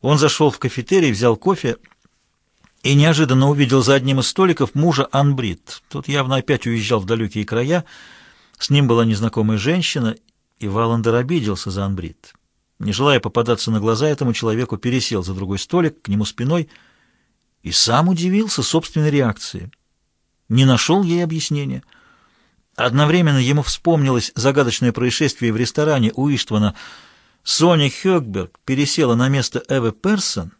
Он зашел в кафетерий, взял кофе и неожиданно увидел за одним из столиков мужа Анбрид. Тот явно опять уезжал в далекие края. С ним была незнакомая женщина, и Валандер обиделся за Анбрид. Не желая попадаться на глаза этому человеку, пересел за другой столик, к нему спиной, и сам удивился собственной реакции. Не нашел ей объяснения. Одновременно ему вспомнилось загадочное происшествие в ресторане у Иштвана. Соня Хёкберг пересела на место Эвы Персон,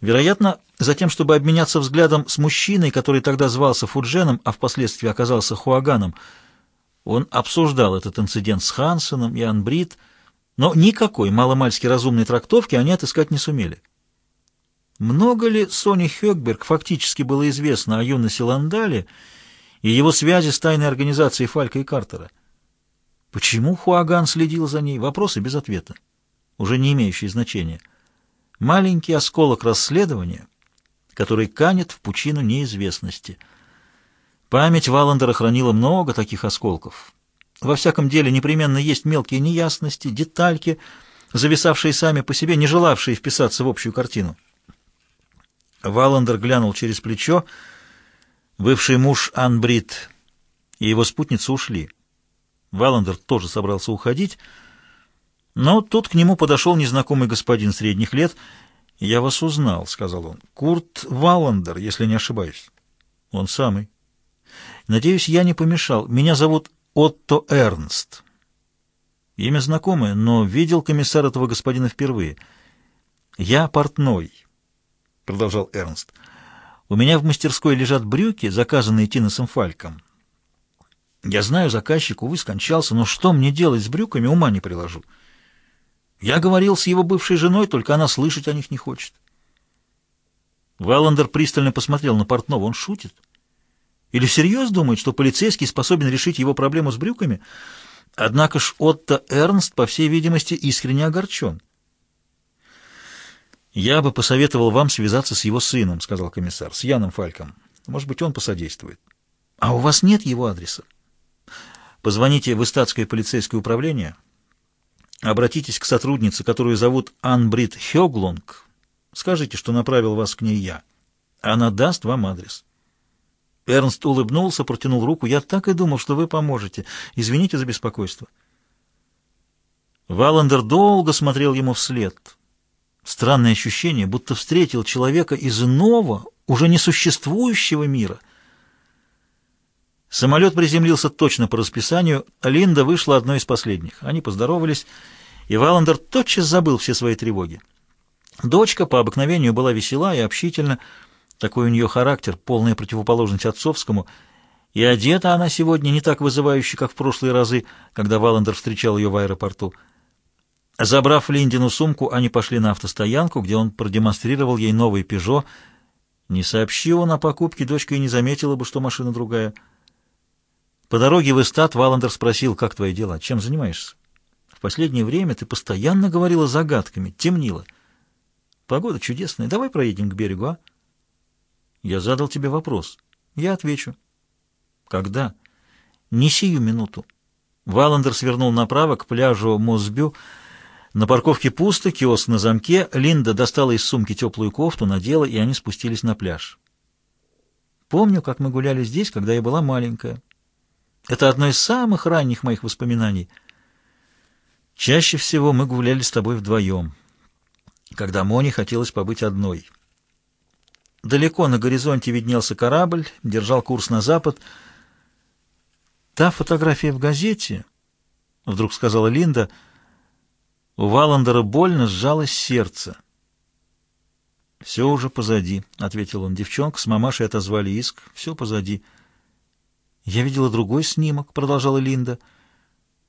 вероятно, затем, чтобы обменяться взглядом с мужчиной, который тогда звался Фудженом, а впоследствии оказался Хуаганом. Он обсуждал этот инцидент с Хансеном и Анбрид, но никакой маломальски разумной трактовки они отыскать не сумели. Много ли Сони Хёкберг фактически было известно о Юносе Ландале и его связи с тайной организацией Фалька и Картера? Почему Хуаган следил за ней? Вопросы без ответа, уже не имеющие значения. Маленький осколок расследования, который канет в пучину неизвестности. Память Валандера хранила много таких осколков. Во всяком деле непременно есть мелкие неясности, детальки, зависавшие сами по себе, не желавшие вписаться в общую картину. Валандер глянул через плечо. Бывший муж Анбрид и его спутница ушли. Валандер тоже собрался уходить, но тут к нему подошел незнакомый господин средних лет. «Я вас узнал», — сказал он. «Курт Валандер, если не ошибаюсь». «Он самый». «Надеюсь, я не помешал. Меня зовут Отто Эрнст». Имя знакомое, но видел комиссар этого господина впервые. «Я портной» продолжал Эрнст. «У меня в мастерской лежат брюки, заказанные Тиносом Фальком. Я знаю, заказчик, увы, скончался, но что мне делать с брюками, ума не приложу. Я говорил с его бывшей женой, только она слышать о них не хочет». Валандер пристально посмотрел на портного. Он шутит? Или всерьез думает, что полицейский способен решить его проблему с брюками? Однако ж Отто Эрнст, по всей видимости, искренне огорчен. «Я бы посоветовал вам связаться с его сыном», — сказал комиссар, — «с Яном Фальком. Может быть, он посодействует». «А у вас нет его адреса?» «Позвоните в Истатское полицейское управление, обратитесь к сотруднице, которую зовут Анбрид Хёглунг, скажите, что направил вас к ней я. Она даст вам адрес». Эрнст улыбнулся, протянул руку. «Я так и думал, что вы поможете. Извините за беспокойство». Валандер долго смотрел ему вслед — Странное ощущение, будто встретил человека из иного, уже несуществующего мира. Самолет приземлился точно по расписанию, Линда вышла одной из последних. Они поздоровались, и Валандер тотчас забыл все свои тревоги. Дочка по обыкновению была весела и общительна, такой у нее характер, полная противоположность отцовскому, и одета она сегодня не так вызывающе, как в прошлые разы, когда Валандер встречал ее в аэропорту. Забрав Линдину сумку, они пошли на автостоянку, где он продемонстрировал ей новый «Пежо». Не сообщил он о покупке, дочка и не заметила бы, что машина другая. По дороге в Эстат Валандер спросил, как твои дела, чем занимаешься? В последнее время ты постоянно говорила загадками, темнила. Погода чудесная, давай проедем к берегу, а? Я задал тебе вопрос. Я отвечу. Когда? Не сию минуту. Валандер свернул направо к пляжу Мосбю, на парковке пусто, киоск на замке. Линда достала из сумки теплую кофту, надела, и они спустились на пляж. Помню, как мы гуляли здесь, когда я была маленькая. Это одно из самых ранних моих воспоминаний. Чаще всего мы гуляли с тобой вдвоем, когда Моне хотелось побыть одной. Далеко на горизонте виднелся корабль, держал курс на запад. «Та фотография в газете», — вдруг сказала Линда, — у Валандера больно сжалось сердце. «Все уже позади», — ответил он. Девчонка с мамашей отозвали иск. «Все позади». «Я видела другой снимок», — продолжала Линда.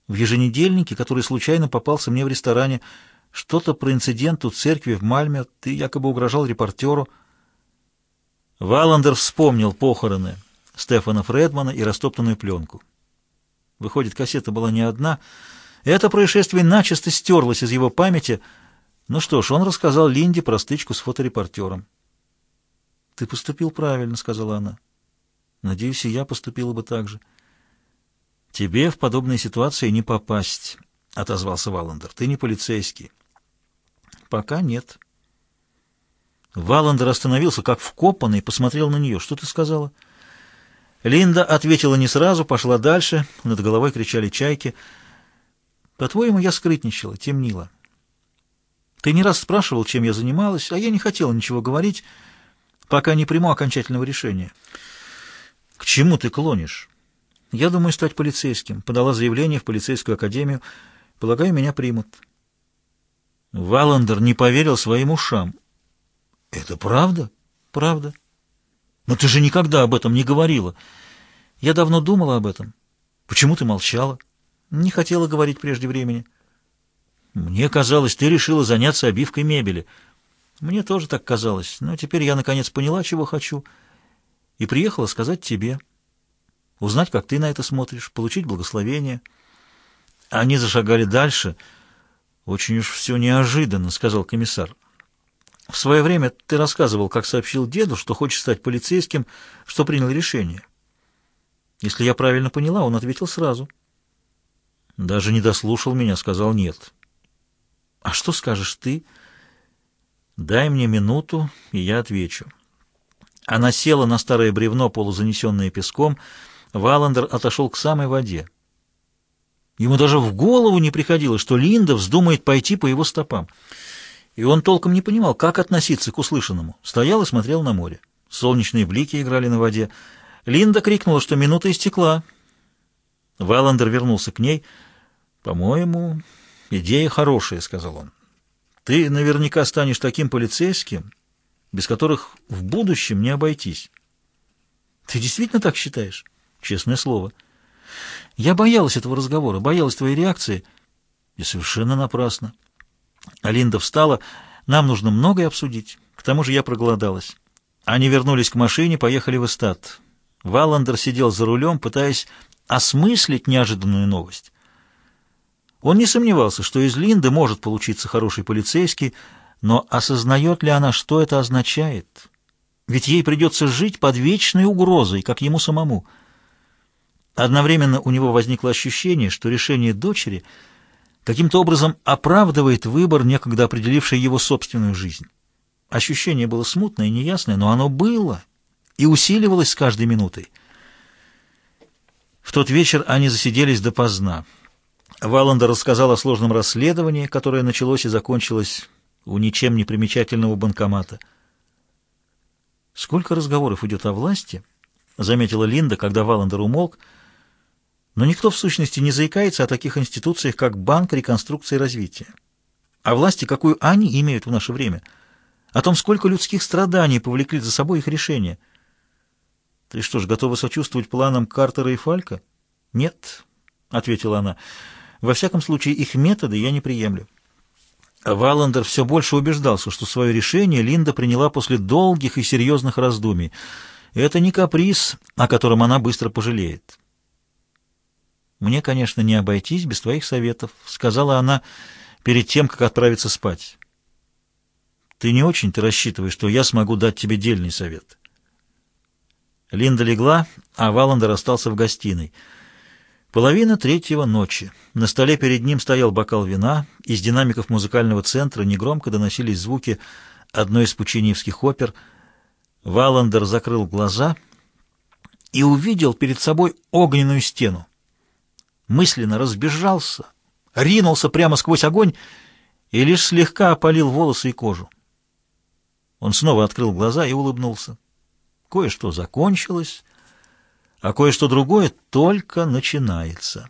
«В еженедельнике, который случайно попался мне в ресторане. Что-то про инцидент у церкви в Мальме. Ты якобы угрожал репортеру». Валандер вспомнил похороны Стефана Фредмана и растоптанную пленку. Выходит, кассета была не одна — это происшествие начисто стерлось из его памяти. Ну что ж, он рассказал Линде про стычку с фоторепортером. «Ты поступил правильно», — сказала она. «Надеюсь, и я поступила бы так же». «Тебе в подобной ситуации не попасть», — отозвался Валандер. «Ты не полицейский». Пока нет. Валандер остановился, как вкопанный, посмотрел на нее. «Что ты сказала?» Линда ответила не сразу, пошла дальше. Над головой кричали чайки. «По-твоему, я скрытничала, темнила. Ты не раз спрашивал, чем я занималась, а я не хотела ничего говорить, пока не приму окончательного решения». «К чему ты клонишь?» «Я думаю стать полицейским. Подала заявление в полицейскую академию. Полагаю, меня примут». Валандер не поверил своим ушам. «Это правда?» «Правда». «Но ты же никогда об этом не говорила». «Я давно думала об этом». «Почему ты молчала?» «Не хотела говорить прежде времени». «Мне казалось, ты решила заняться обивкой мебели». «Мне тоже так казалось, но теперь я наконец поняла, чего хочу, и приехала сказать тебе. Узнать, как ты на это смотришь, получить благословение». Они зашагали дальше. «Очень уж все неожиданно», — сказал комиссар. В свое время ты рассказывал, как сообщил деду, что хочешь стать полицейским, что принял решение. Если я правильно поняла, он ответил сразу. Даже не дослушал меня, сказал нет. А что скажешь ты? Дай мне минуту, и я отвечу. Она села на старое бревно, полузанесенное песком. Валандер отошел к самой воде. Ему даже в голову не приходило, что Линда вздумает пойти по его стопам и он толком не понимал, как относиться к услышанному. Стоял и смотрел на море. Солнечные блики играли на воде. Линда крикнула, что минута истекла. Валандер вернулся к ней. «По-моему, идея хорошая», — сказал он. «Ты наверняка станешь таким полицейским, без которых в будущем не обойтись». «Ты действительно так считаешь?» «Честное слово». «Я боялась этого разговора, боялась твоей реакции». «И совершенно напрасно». Алинда встала. «Нам нужно многое обсудить. К тому же я проголодалась». Они вернулись к машине, поехали в эстат. Валандер сидел за рулем, пытаясь осмыслить неожиданную новость. Он не сомневался, что из Линды может получиться хороший полицейский, но осознает ли она, что это означает? Ведь ей придется жить под вечной угрозой, как ему самому. Одновременно у него возникло ощущение, что решение дочери — каким-то образом оправдывает выбор, некогда определивший его собственную жизнь. Ощущение было смутное и неясное, но оно было и усиливалось с каждой минутой. В тот вечер они засиделись допоздна. Валанда рассказал о сложном расследовании, которое началось и закончилось у ничем не примечательного банкомата. «Сколько разговоров идет о власти?» — заметила Линда, когда Валандер умолк — но никто в сущности не заикается о таких институциях, как Банк реконструкции и развития. О власти, какую они имеют в наше время. О том, сколько людских страданий повлекли за собой их решения. Ты что ж, готова сочувствовать планам Картера и Фалька? Нет, — ответила она. Во всяком случае, их методы я не приемлю. Валандер все больше убеждался, что свое решение Линда приняла после долгих и серьезных раздумий. Это не каприз, о котором она быстро пожалеет. «Мне, конечно, не обойтись без твоих советов», — сказала она перед тем, как отправиться спать. «Ты не очень-то рассчитываешь, что я смогу дать тебе дельный совет». Линда легла, а Валандер остался в гостиной. Половина третьего ночи. На столе перед ним стоял бокал вина, из динамиков музыкального центра негромко доносились звуки одной из пучиневских опер. Валандер закрыл глаза и увидел перед собой огненную стену мысленно разбежался, ринулся прямо сквозь огонь и лишь слегка опалил волосы и кожу. Он снова открыл глаза и улыбнулся. Кое-что закончилось, а кое-что другое только начинается.